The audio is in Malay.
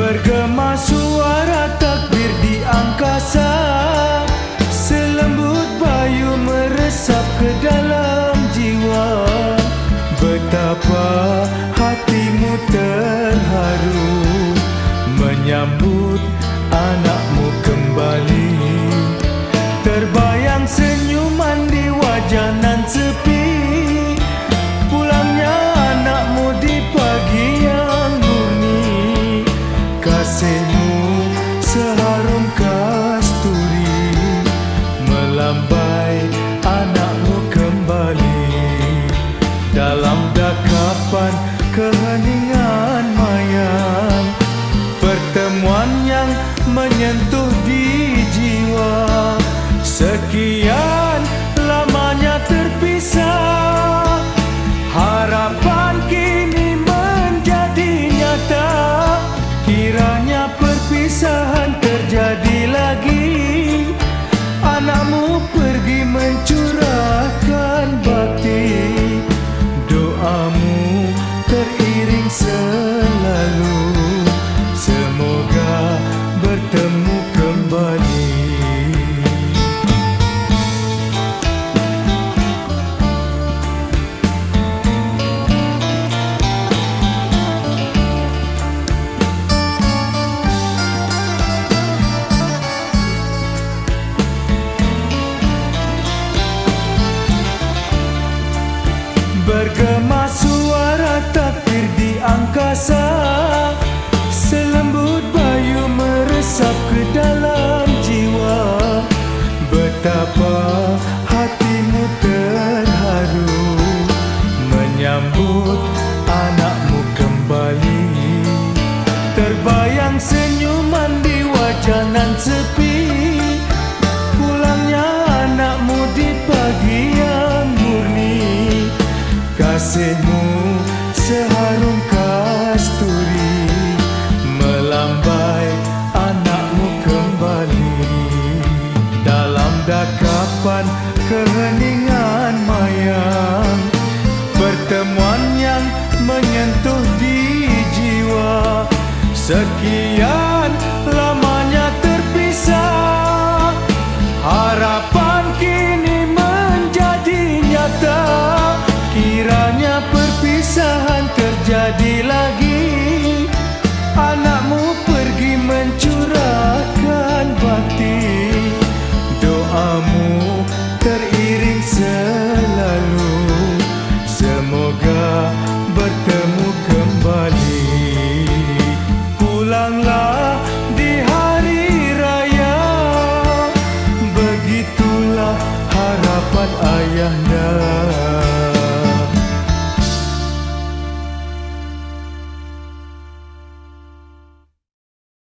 Bergema suara takbir di angkasa. Selembut bayu meresap ke dalam jiwa. Betapa hatimu terharu Menyambut anakmu kembali. Terbang Dalam dakapan keheningan mayang Pertemuan yang menyentuh di jiwa. Sekian lamanya terpisah. Harapan kini menjadi nyata. Kiranya perpisahan terjadi lagi. Anakmu pergi mencurahkan angkasa Selembut bayu meresap ke dalam jiwa. Betapa hatimu terharu Menyambut anakmu kembali. Terbayang senyuman di wajah nan sepi Pulangnya anakmu di pagi yang murni. Kasihmu seharum harapan keheningan maya pertemuan yang menyentuh di jiwa. Sekian